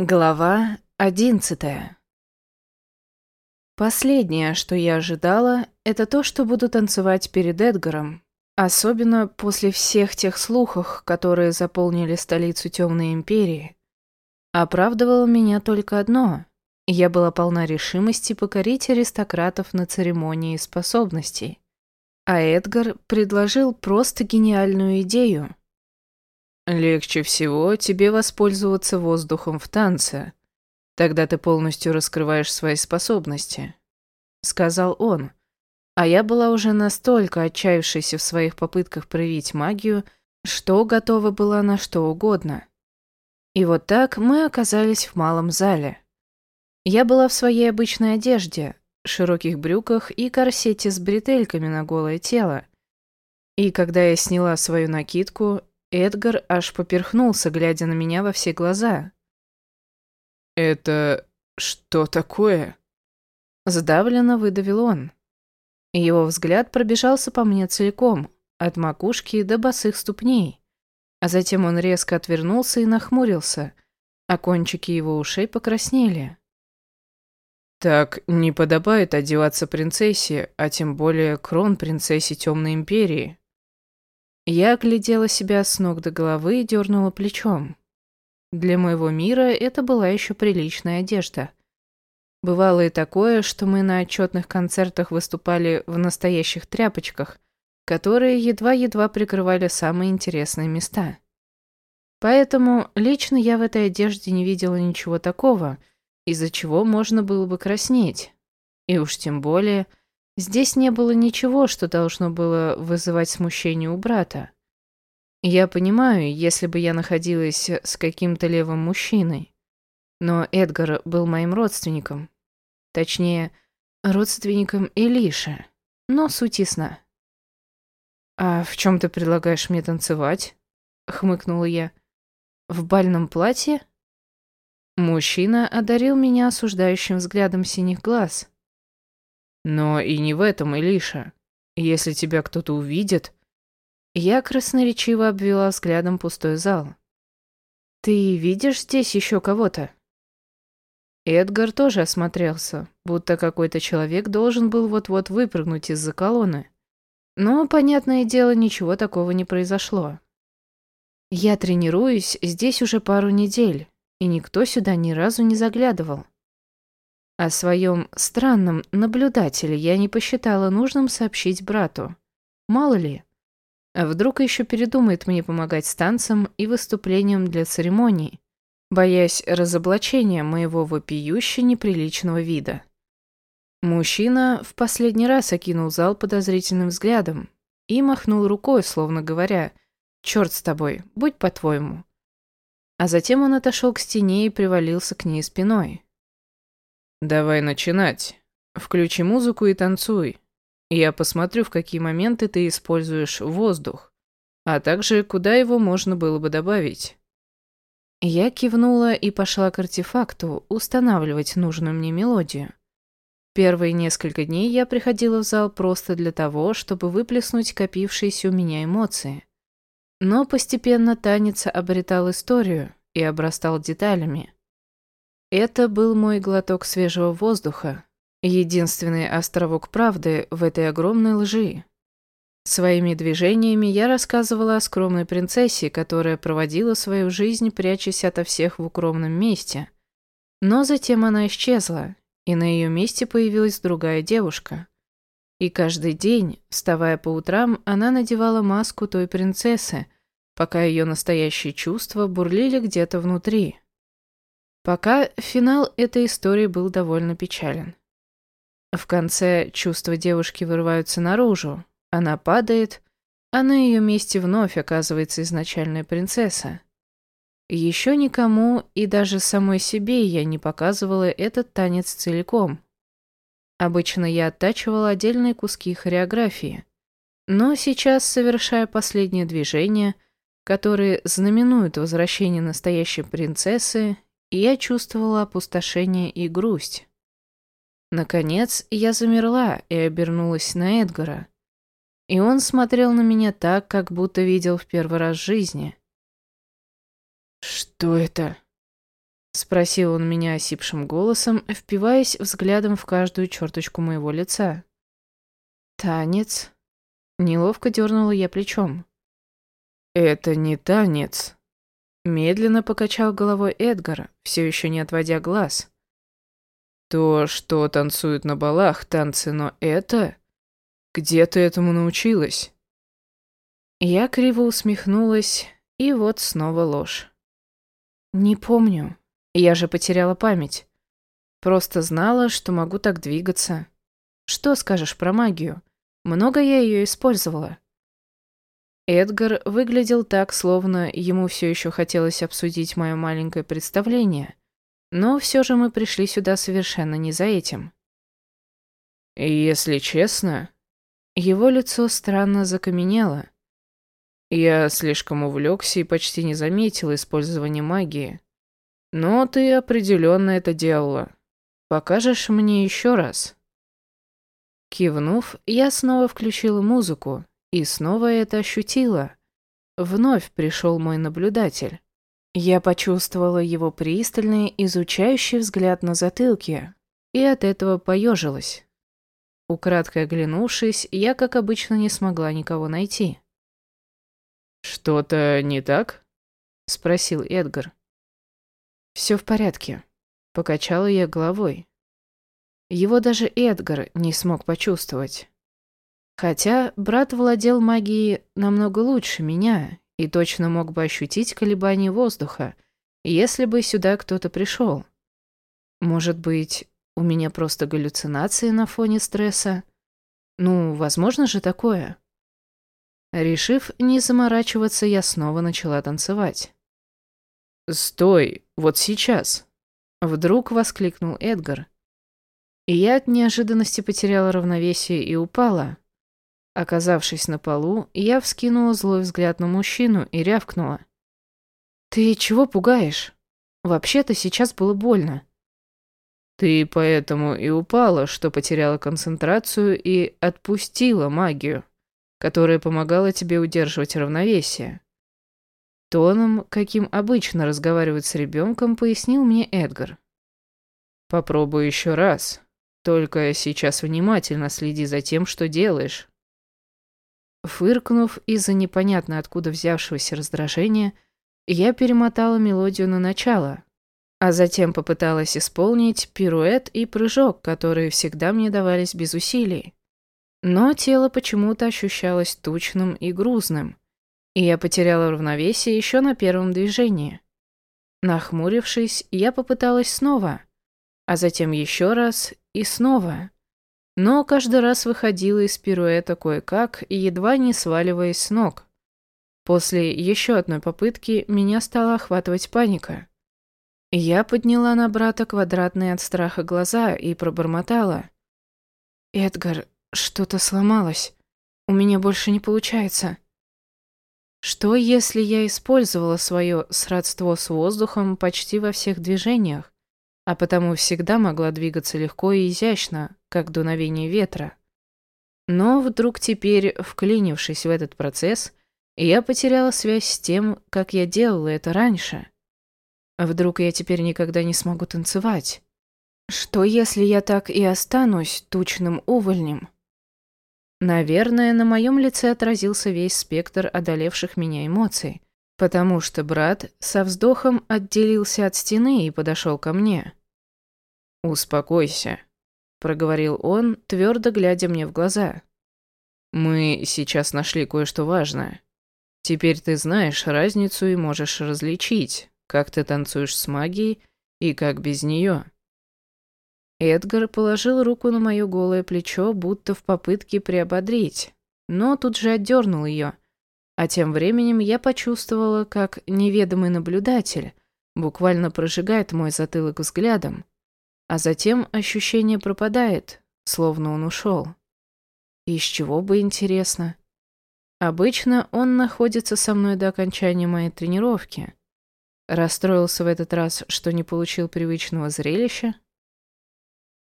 Глава одиннадцатая Последнее, что я ожидала, это то, что буду танцевать перед Эдгаром, особенно после всех тех слухов, которые заполнили столицу Темной Империи. Оправдывало меня только одно. Я была полна решимости покорить аристократов на церемонии способностей. А Эдгар предложил просто гениальную идею — Легче всего тебе воспользоваться воздухом в танце. Тогда ты полностью раскрываешь свои способности, сказал он. А я была уже настолько отчаявшейся в своих попытках проявить магию, что готова была на что угодно. И вот так мы оказались в малом зале. Я была в своей обычной одежде, широких брюках и корсете с бретельками на голое тело. И когда я сняла свою накидку, Эдгар аж поперхнулся, глядя на меня во все глаза. «Это что такое?» Сдавленно выдавил он. Его взгляд пробежался по мне целиком, от макушки до босых ступней. А затем он резко отвернулся и нахмурился, а кончики его ушей покраснели. «Так не подобает одеваться принцессе, а тем более крон-принцессе Темной Империи», я оглядела себя с ног до головы и дернула плечом. Для моего мира это была еще приличная одежда. Бывало и такое, что мы на отчетных концертах выступали в настоящих тряпочках, которые едва-едва прикрывали самые интересные места. Поэтому лично я в этой одежде не видела ничего такого, из-за чего можно было бы краснеть. И уж тем более Здесь не было ничего, что должно было вызывать смущение у брата. Я понимаю, если бы я находилась с каким-то левым мужчиной. Но Эдгар был моим родственником. Точнее, родственником Элиши. Но суть ясна. «А в чем ты предлагаешь мне танцевать?» — хмыкнула я. «В бальном платье?» Мужчина одарил меня осуждающим взглядом синих глаз. Но и не в этом, Илиша. Если тебя кто-то увидит... Я красноречиво обвела взглядом пустой зал. «Ты видишь здесь еще кого-то?» Эдгар тоже осмотрелся, будто какой-то человек должен был вот-вот выпрыгнуть из-за колонны. Но, понятное дело, ничего такого не произошло. Я тренируюсь здесь уже пару недель, и никто сюда ни разу не заглядывал. О своем странном наблюдателе я не посчитала нужным сообщить брату. Мало ли. А вдруг еще передумает мне помогать с и выступлением для церемонии, боясь разоблачения моего вопиюще неприличного вида. Мужчина в последний раз окинул зал подозрительным взглядом и махнул рукой, словно говоря «Черт с тобой, будь по-твоему». А затем он отошел к стене и привалился к ней спиной. «Давай начинать. Включи музыку и танцуй. Я посмотрю, в какие моменты ты используешь воздух, а также куда его можно было бы добавить». Я кивнула и пошла к артефакту устанавливать нужную мне мелодию. Первые несколько дней я приходила в зал просто для того, чтобы выплеснуть копившиеся у меня эмоции. Но постепенно танец обретал историю и обрастал деталями. Это был мой глоток свежего воздуха, единственный островок правды в этой огромной лжи. Своими движениями я рассказывала о скромной принцессе, которая проводила свою жизнь, прячась ото всех в укромном месте. Но затем она исчезла, и на ее месте появилась другая девушка. И каждый день, вставая по утрам, она надевала маску той принцессы, пока ее настоящие чувства бурлили где-то внутри. Пока финал этой истории был довольно печален. В конце чувства девушки вырываются наружу, она падает, а на ее месте вновь оказывается изначальная принцесса. Еще никому и даже самой себе я не показывала этот танец целиком. Обычно я оттачивала отдельные куски хореографии, но сейчас, совершая последнее движение, которые знаменуют возвращение настоящей принцессы, и я чувствовала опустошение и грусть. Наконец, я замерла и обернулась на Эдгара. И он смотрел на меня так, как будто видел в первый раз в жизни. «Что это?» — Спросил он меня осипшим голосом, впиваясь взглядом в каждую черточку моего лица. «Танец?» Неловко дернула я плечом. «Это не танец», — медленно покачал головой Эдгар, все еще не отводя глаз. «То, что танцуют на балах, танцы, но это...» Где ты этому научилась?» Я криво усмехнулась, и вот снова ложь. «Не помню. Я же потеряла память. Просто знала, что могу так двигаться. Что скажешь про магию? Много я ее использовала». Эдгар выглядел так, словно ему все еще хотелось обсудить мое маленькое представление, но все же мы пришли сюда совершенно не за этим. «Если честно, его лицо странно закаменело. Я слишком увлекся и почти не заметил использования магии. Но ты определенно это делала. Покажешь мне еще раз? Кивнув, я снова включила музыку и снова это ощутила. Вновь пришел мой наблюдатель. Я почувствовала его пристальный, изучающий взгляд на затылке и от этого поежилась. Украдкой оглянувшись, я, как обычно, не смогла никого найти. «Что-то не так?» — спросил Эдгар. «Все в порядке», — покачала я головой. Его даже Эдгар не смог почувствовать. Хотя брат владел магией намного лучше меня и точно мог бы ощутить колебания воздуха, если бы сюда кто-то пришел. Может быть, у меня просто галлюцинации на фоне стресса. Ну, возможно же такое. Решив не заморачиваться, я снова начала танцевать. «Стой, вот сейчас!» Вдруг воскликнул Эдгар. И я от неожиданности потеряла равновесие и упала. Оказавшись на полу, я вскинула злой взгляд на мужчину и рявкнула. «Ты чего пугаешь? Вообще-то сейчас было больно». Ты поэтому и упала, что потеряла концентрацию и отпустила магию, которая помогала тебе удерживать равновесие. Тоном, каким обычно разговаривать с ребенком, пояснил мне Эдгар. Попробуй еще раз. Только сейчас внимательно следи за тем, что делаешь. Фыркнув из-за непонятно откуда взявшегося раздражения, я перемотала мелодию на начало, а затем попыталась исполнить пируэт и прыжок, которые всегда мне давались без усилий. Но тело почему-то ощущалось тучным и грузным, и я потеряла равновесие еще на первом движении. Нахмурившись, я попыталась снова, а затем еще раз и снова. Но каждый раз выходила из пируэта кое-как едва не сваливаясь с ног. После еще одной попытки меня стала охватывать паника. Я подняла на брата квадратные от страха глаза и пробормотала. «Эдгар, что-то сломалось. У меня больше не получается». Что, если я использовала свое сродство с воздухом почти во всех движениях, а потому всегда могла двигаться легко и изящно, как дуновение ветра? Но вдруг теперь, вклинившись в этот процесс, я потеряла связь с тем, как я делала это раньше — вдруг я теперь никогда не смогу танцевать? Что, если я так и останусь тучным увольнем? Наверное, на моем лице отразился весь спектр одолевших меня эмоций, потому что брат со вздохом отделился от стены и подошел ко мне. «Успокойся», — проговорил он, твердо глядя мне в глаза. «Мы сейчас нашли кое-что важное. Теперь ты знаешь разницу и можешь различить, как ты танцуешь с магией и как без нее. Эдгар положил руку на мое голое плечо, будто в попытке приободрить, но тут же отдернул ее. А тем временем я почувствовала, как неведомый наблюдатель буквально прожигает мой затылок взглядом, а затем ощущение пропадает, словно он ушел. Из чего бы интересно? Обычно он находится со мной до окончания моей тренировки, Расстроился в этот раз, что не получил привычного зрелища?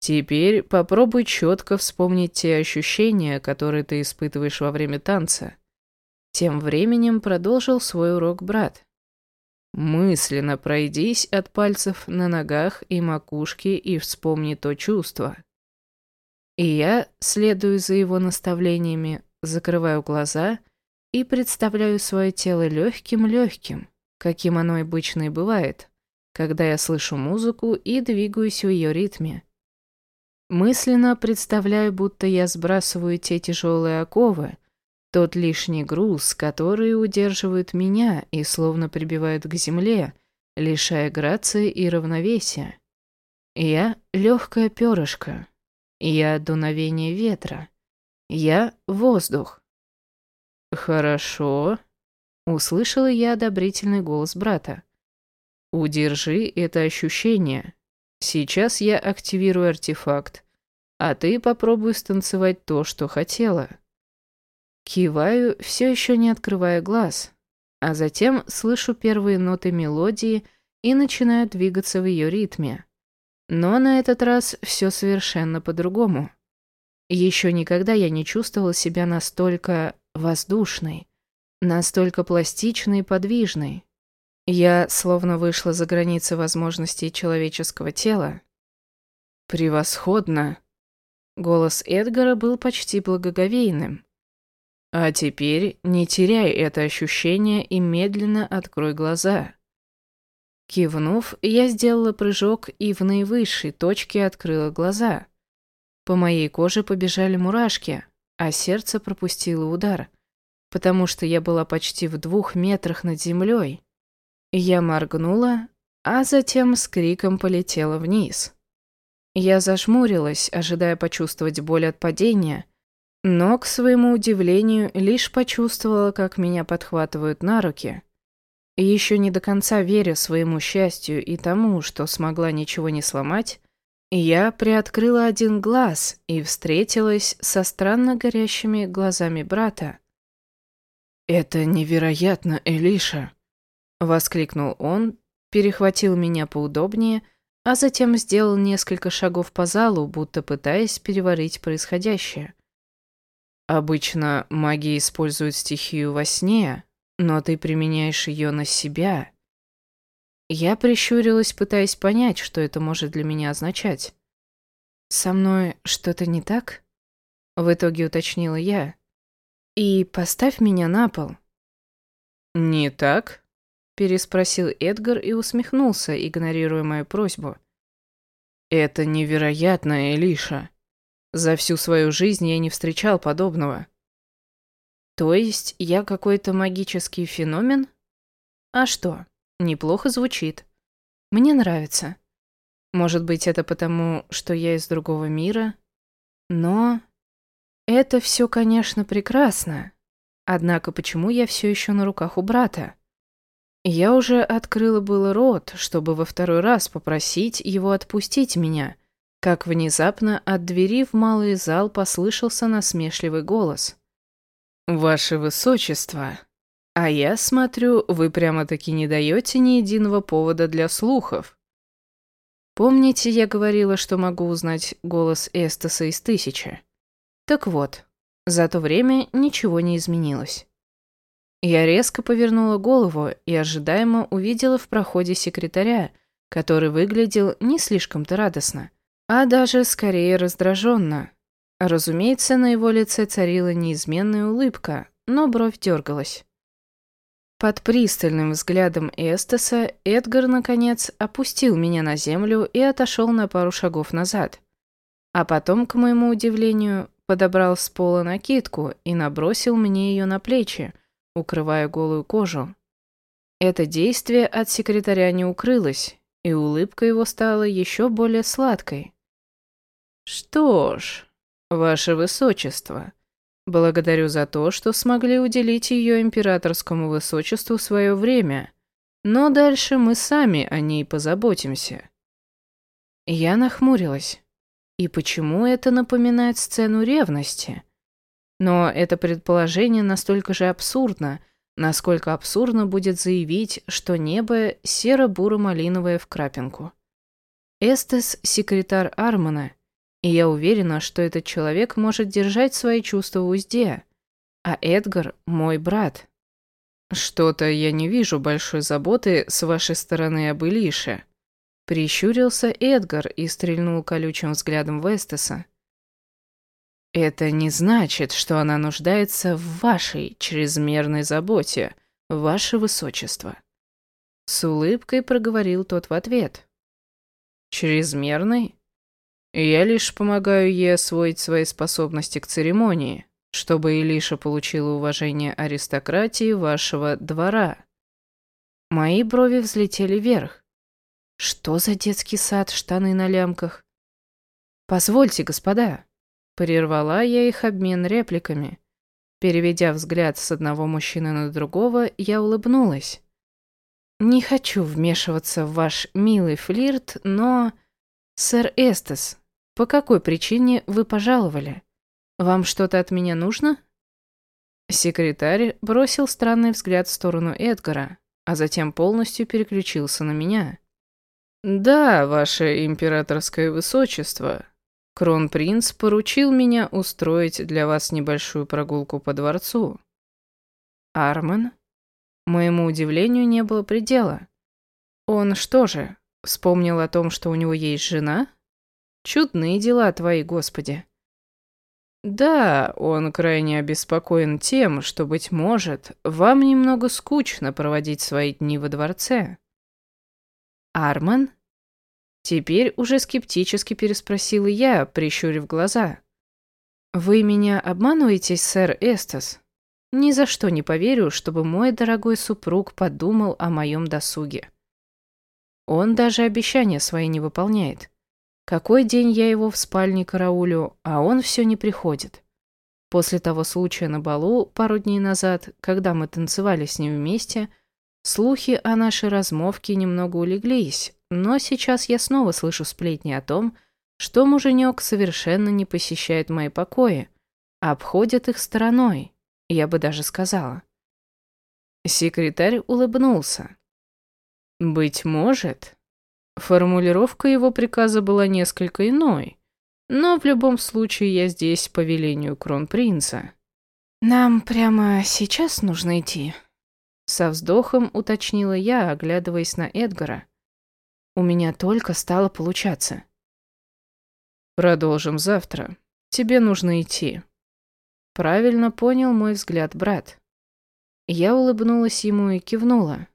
Теперь попробуй четко вспомнить те ощущения, которые ты испытываешь во время танца. Тем временем продолжил свой урок брат. Мысленно пройдись от пальцев на ногах и макушке и вспомни то чувство. И я, следую за его наставлениями, закрываю глаза и представляю свое тело легким-легким, каким оно обычно и бывает, когда я слышу музыку и двигаюсь в ее ритме. Мысленно представляю, будто я сбрасываю те тяжелые оковы, тот лишний груз, который удерживает меня и словно прибивает к земле, лишая грации и равновесия. Я — легкое перышко. Я — дуновение ветра. Я — воздух. «Хорошо», — услышала я одобрительный голос брата. «Удержи это ощущение. Сейчас я активирую артефакт, а ты попробуй станцевать то, что хотела». Киваю, все еще не открывая глаз, а затем слышу первые ноты мелодии и начинаю двигаться в ее ритме. Но на этот раз все совершенно по-другому. Еще никогда я не чувствовала себя настолько воздушной, настолько пластичной и подвижной. Я словно вышла за границы возможностей человеческого тела. «Превосходно!» Голос Эдгара был почти благоговейным. А теперь не теряй это ощущение и медленно открой глаза. Кивнув, я сделала прыжок и в наивысшей точке открыла глаза. По моей коже побежали мурашки, а сердце пропустило удар, потому что я была почти в двух метрах над землей. Я моргнула, а затем с криком полетела вниз. Я зажмурилась, ожидая почувствовать боль от падения, но, к своему удивлению, лишь почувствовала, как меня подхватывают на руки. Еще не до конца веря своему счастью и тому, что смогла ничего не сломать, я приоткрыла один глаз и встретилась со странно горящими глазами брата. «Это невероятно, Элиша!» — воскликнул он, перехватил меня поудобнее, а затем сделал несколько шагов по залу, будто пытаясь переварить происходящее. Обычно магия использует стихию во сне, но ты применяешь ее на себя. Я прищурилась, пытаясь понять, что это может для меня означать. «Со мной что-то не так?» В итоге уточнила я. «И поставь меня на пол». «Не так?» Переспросил Эдгар и усмехнулся, игнорируя мою просьбу. «Это невероятно, Элиша. За всю свою жизнь я не встречал подобного. То есть я какой-то магический феномен? А что, неплохо звучит. Мне нравится. Может быть, это потому, что я из другого мира? Но... Это все, конечно, прекрасно. Однако почему я все еще на руках у брата? Я уже открыла было рот, чтобы во второй раз попросить его отпустить меня — как внезапно от двери в малый зал послышался насмешливый голос. «Ваше Высочество, а я смотрю, вы прямо-таки не даете ни единого повода для слухов. Помните, я говорила, что могу узнать голос Эстаса из тысячи? Так вот, за то время ничего не изменилось». Я резко повернула голову и ожидаемо увидела в проходе секретаря, который выглядел не слишком-то радостно а даже скорее раздраженно. Разумеется, на его лице царила неизменная улыбка, но бровь дергалась. Под пристальным взглядом Эстеса Эдгар, наконец, опустил меня на землю и отошел на пару шагов назад. А потом, к моему удивлению, подобрал с пола накидку и набросил мне ее на плечи, укрывая голую кожу. Это действие от секретаря не укрылось, и улыбка его стала еще более сладкой. «Что ж, ваше высочество, благодарю за то, что смогли уделить ее императорскому высочеству свое время, но дальше мы сами о ней позаботимся». Я нахмурилась. И почему это напоминает сцену ревности? Но это предположение настолько же абсурдно, насколько абсурдно будет заявить, что небо серо-буро-малиновое в крапинку. Эстес – секретарь Армана, и я уверена, что этот человек может держать свои чувства в узде. А Эдгар – мой брат. «Что-то я не вижу большой заботы с вашей стороны об Илише», Прищурился Эдгар и стрельнул колючим взглядом Вестеса. «Это не значит, что она нуждается в вашей чрезмерной заботе, ваше высочество». С улыбкой проговорил тот в ответ. «Чрезмерной? Я лишь помогаю ей освоить свои способности к церемонии, чтобы Илиша получила уважение аристократии вашего двора». Мои брови взлетели вверх. Что за детский сад, штаны на лямках? Позвольте, господа. Прервала я их обмен репликами. Переведя взгляд с одного мужчины на другого, я улыбнулась. Не хочу вмешиваться в ваш милый флирт, но... Сэр Эстес, по какой причине вы пожаловали? Вам что-то от меня нужно? Секретарь бросил странный взгляд в сторону Эдгара, а затем полностью переключился на меня. «Да, ваше императорское высочество. Кронпринц поручил меня устроить для вас небольшую прогулку по дворцу». «Арман?» Моему удивлению не было предела. «Он что же, вспомнил о том, что у него есть жена? Чудные дела твои, Господи!» «Да, он крайне обеспокоен тем, что, быть может, вам немного скучно проводить свои дни во дворце». «Арман?» Теперь уже скептически переспросила я, прищурив глаза. «Вы меня обманываете, сэр Эстас? Ни за что не поверю, чтобы мой дорогой супруг подумал о моем досуге. Он даже обещания свои не выполняет. Какой день я его в спальне караулю, а он все не приходит. После того случая на балу пару дней назад, когда мы танцевали с ним вместе, Слухи о нашей размовке немного улеглись, но сейчас я снова слышу сплетни о том, что муженек совершенно не посещает мои покои, а обходит их стороной, я бы даже сказала. Секретарь улыбнулся. «Быть может...» Формулировка его приказа была несколько иной, но в любом случае я здесь по велению кронпринца. «Нам прямо сейчас нужно идти?» Со вздохом уточнила я, оглядываясь на Эдгара. У меня только стало получаться. Продолжим завтра. Тебе нужно идти. Правильно понял мой взгляд брат. Я улыбнулась ему и кивнула.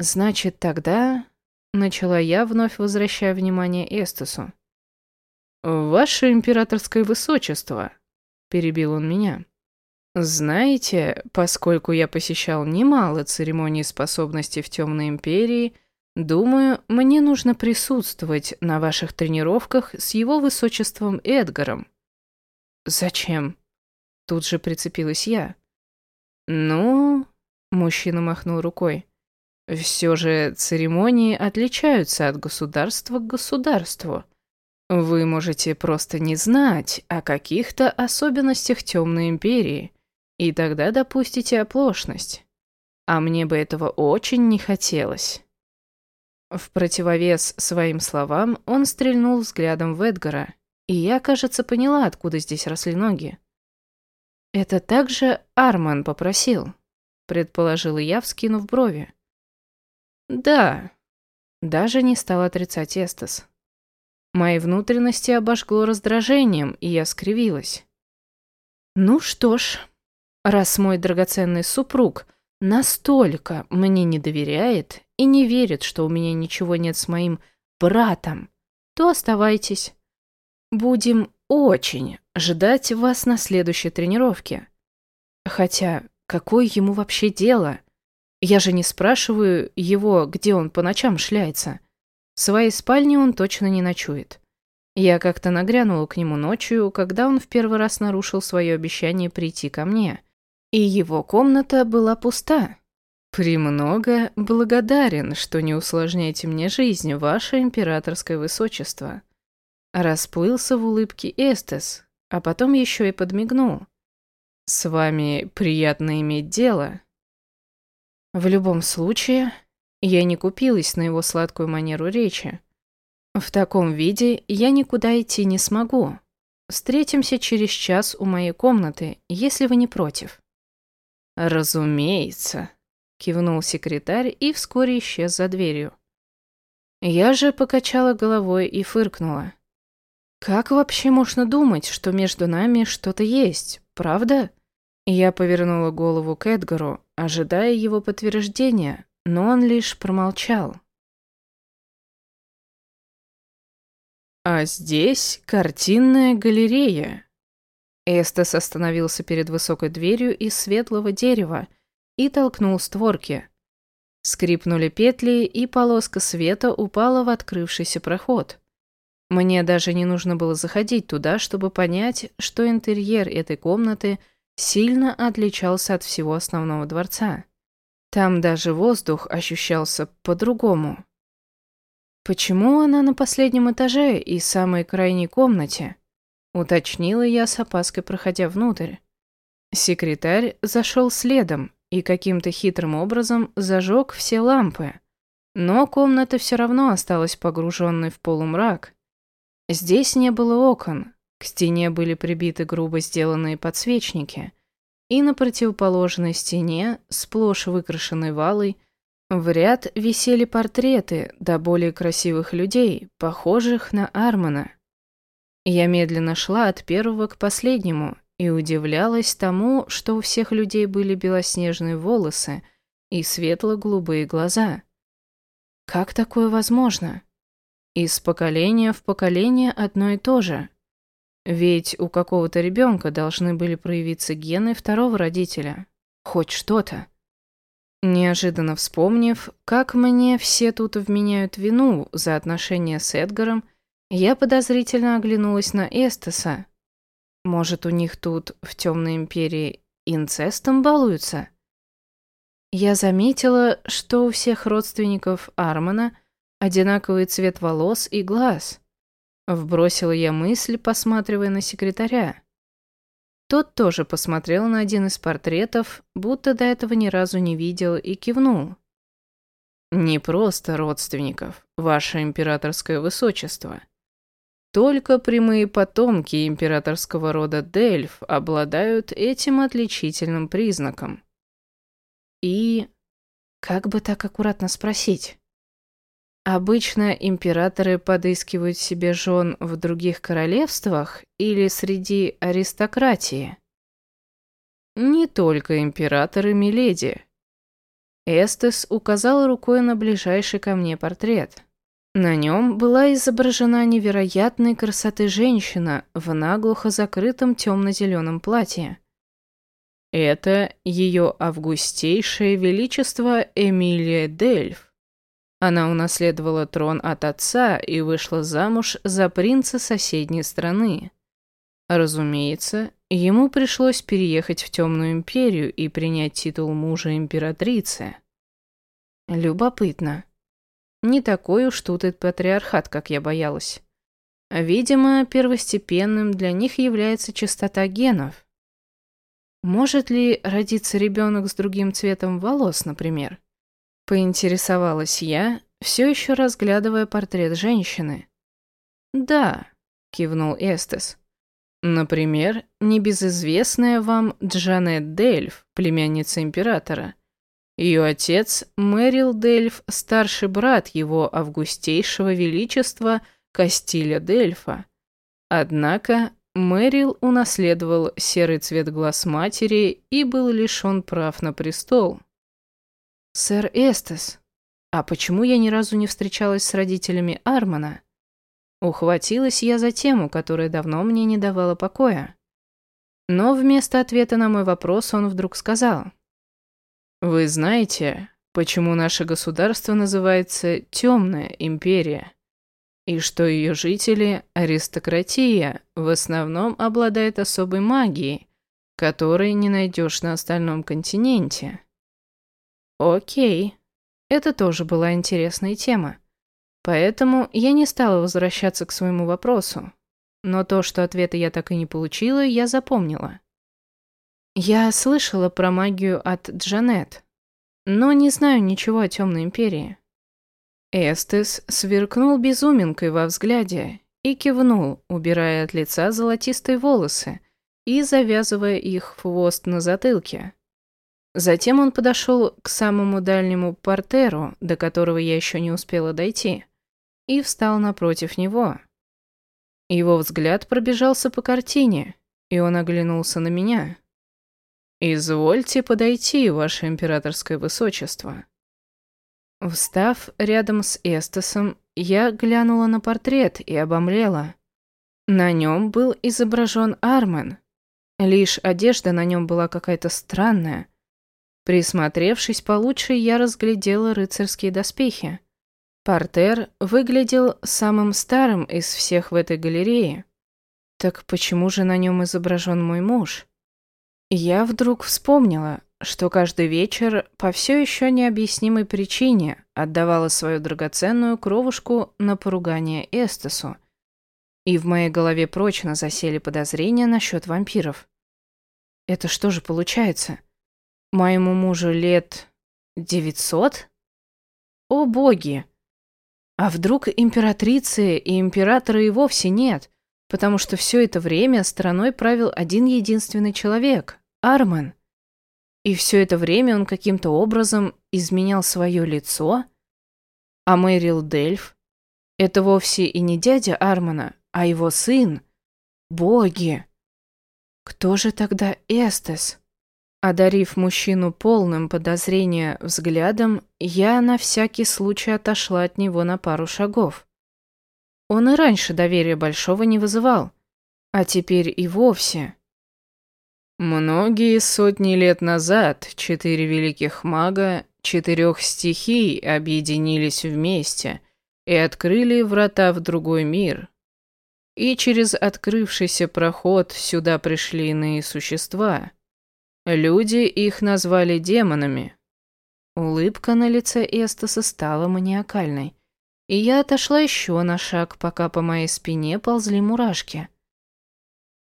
Значит, тогда... Начала я, вновь возвращая внимание Эстесу. «Ваше императорское высочество», — перебил он меня. Знаете, поскольку я посещал немало церемоний способностей в Темной Империи, думаю, мне нужно присутствовать на ваших тренировках с его высочеством Эдгаром. Зачем? Тут же прицепилась я. Ну, мужчина махнул рукой. Все же церемонии отличаются от государства к государству. Вы можете просто не знать о каких-то особенностях Темной Империи – и тогда допустите оплошность. А мне бы этого очень не хотелось. В противовес своим словам он стрельнул взглядом в Эдгара, и я, кажется, поняла, откуда здесь росли ноги. «Это также Арман попросил», — предположила я, вскинув брови. «Да», — даже не стал отрицать Эстас. Мои внутренности обожгло раздражением, и я скривилась. «Ну что ж, Раз мой драгоценный супруг настолько мне не доверяет и не верит, что у меня ничего нет с моим братом, то оставайтесь. Будем очень ждать вас на следующей тренировке. Хотя, какое ему вообще дело? Я же не спрашиваю его, где он по ночам шляется. В своей спальне он точно не ночует. Я как-то нагрянула к нему ночью, когда он в первый раз нарушил свое обещание прийти ко мне и его комната была пуста. «Премного благодарен, что не усложняете мне жизнь, ваше императорское высочество». Расплылся в улыбке Эстес, а потом еще и подмигнул. «С вами приятно иметь дело». В любом случае, я не купилась на его сладкую манеру речи. В таком виде я никуда идти не смогу. Встретимся через час у моей комнаты, если вы не против. «Разумеется», — кивнул секретарь и вскоре исчез за дверью. Я же покачала головой и фыркнула. «Как вообще можно думать, что между нами что-то есть, правда?» Я повернула голову к Эдгару, ожидая его подтверждения, но он лишь промолчал. «А здесь картинная галерея». Эстес остановился перед высокой дверью из светлого дерева и толкнул створки. Скрипнули петли, и полоска света упала в открывшийся проход. Мне даже не нужно было заходить туда, чтобы понять, что интерьер этой комнаты сильно отличался от всего основного дворца. Там даже воздух ощущался по-другому. «Почему она на последнем этаже и самой крайней комнате?» Уточнила я с опаской, проходя внутрь. Секретарь зашел следом и каким-то хитрым образом зажег все лампы. Но комната все равно осталась погруженной в полумрак. Здесь не было окон, к стене были прибиты грубо сделанные подсвечники, и на противоположной стене, сплошь выкрашенной валой, в ряд висели портреты до более красивых людей, похожих на Армана. Я медленно шла от первого к последнему и удивлялась тому, что у всех людей были белоснежные волосы и светло-голубые глаза. Как такое возможно? Из поколения в поколение одно и то же. Ведь у какого-то ребенка должны были проявиться гены второго родителя. Хоть что-то. Неожиданно вспомнив, как мне все тут вменяют вину за отношения с Эдгаром, я подозрительно оглянулась на Эстеса. Может, у них тут в Темной Империи инцестом балуются? Я заметила, что у всех родственников Армана одинаковый цвет волос и глаз. Вбросила я мысль, посматривая на секретаря. Тот тоже посмотрел на один из портретов, будто до этого ни разу не видел, и кивнул. «Не просто родственников, ваше императорское высочество. Только прямые потомки императорского рода Дельф обладают этим отличительным признаком. И... Как бы так аккуратно спросить? Обычно императоры подыскивают себе жен в других королевствах или среди аристократии. Не только императоры Миледи. Эстес указал рукой на ближайший ко мне портрет. На нем была изображена невероятной красоты женщина в наглухо закрытом темно-зеленом платье. Это ее августейшее величество Эмилия Дельф. Она унаследовала трон от отца и вышла замуж за принца соседней страны. Разумеется, ему пришлось переехать в Темную Империю и принять титул мужа императрицы. Любопытно. Не такой уж тут и патриархат, как я боялась. Видимо, первостепенным для них является чистота генов. Может ли родиться ребенок с другим цветом волос, например? Поинтересовалась я, все еще разглядывая портрет женщины. «Да», — кивнул Эстес. «Например, небезызвестная вам Джанет Дельф, племянница императора. Ее отец Мэрил Дельф, старший брат его августейшего величества Кастиля Дельфа. Однако Мэрил унаследовал серый цвет глаз матери и был лишен прав на престол. «Сэр Эстес, а почему я ни разу не встречалась с родителями Армана?» Ухватилась я за тему, которая давно мне не давала покоя. Но вместо ответа на мой вопрос он вдруг сказал – вы знаете, почему наше государство называется «темная империя»? И что ее жители, аристократия, в основном обладает особой магией, которой не найдешь на остальном континенте? Окей, это тоже была интересная тема. Поэтому я не стала возвращаться к своему вопросу. Но то, что ответа я так и не получила, я запомнила. Я слышала про магию от Джанет, но не знаю ничего о Темной Империи. Эстес сверкнул безуминкой во взгляде и кивнул, убирая от лица золотистые волосы и завязывая их хвост на затылке. Затем он подошел к самому дальнему портеру, до которого я еще не успела дойти, и встал напротив него. Его взгляд пробежался по картине, и он оглянулся на меня. «Извольте подойти, ваше императорское высочество». Встав рядом с Эстасом, я глянула на портрет и обомлела. На нем был изображен Армен. Лишь одежда на нем была какая-то странная. Присмотревшись получше, я разглядела рыцарские доспехи. Портер выглядел самым старым из всех в этой галерее. Так почему же на нем изображен мой муж? Я вдруг вспомнила, что каждый вечер по все еще необъяснимой причине отдавала свою драгоценную кровушку на поругание Эстесу. И в моей голове прочно засели подозрения насчет вампиров. Это что же получается? Моему мужу лет девятьсот? О боги! А вдруг императрицы и императора и вовсе нет, потому что все это время страной правил один единственный человек — Армен. И все это время он каким-то образом изменял свое лицо? А Мэрил Дельф? Это вовсе и не дядя Армана, а его сын. Боги! Кто же тогда Эстес? Одарив мужчину полным подозрения взглядом, я на всякий случай отошла от него на пару шагов. Он и раньше доверия большого не вызывал, а теперь и вовсе. Многие сотни лет назад четыре великих мага четырех стихий объединились вместе и открыли врата в другой мир. И через открывшийся проход сюда пришли иные существа. Люди их назвали демонами. Улыбка на лице Эстаса стала маниакальной, и я отошла еще на шаг, пока по моей спине ползли мурашки.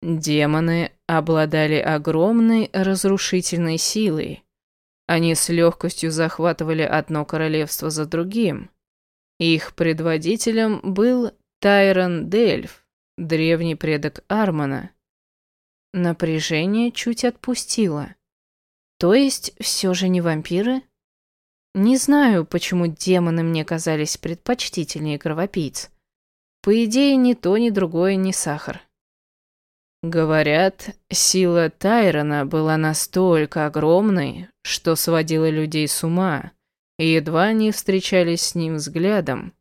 Демоны обладали огромной разрушительной силой. Они с легкостью захватывали одно королевство за другим. Их предводителем был Тайрон Дельф, древний предок Армана. Напряжение чуть отпустило. То есть все же не вампиры? Не знаю, почему демоны мне казались предпочтительнее кровопийц. По идее, ни то, ни другое не сахар. Говорят, сила Тайрона была настолько огромной, что сводила людей с ума, и едва не встречались с ним взглядом.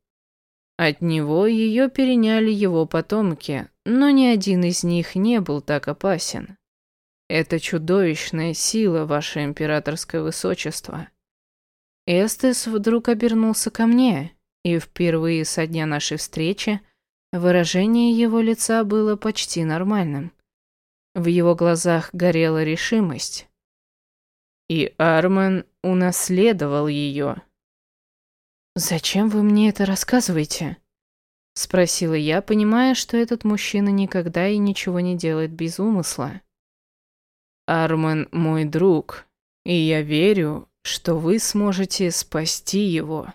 От него ее переняли его потомки, но ни один из них не был так опасен. Это чудовищная сила, ваше императорское высочество. Эстес вдруг обернулся ко мне, и впервые со дня нашей встречи Выражение его лица было почти нормальным. В его глазах горела решимость. И Армен унаследовал ее. «Зачем вы мне это рассказываете?» Спросила я, понимая, что этот мужчина никогда и ничего не делает без умысла. «Армен мой друг, и я верю, что вы сможете спасти его».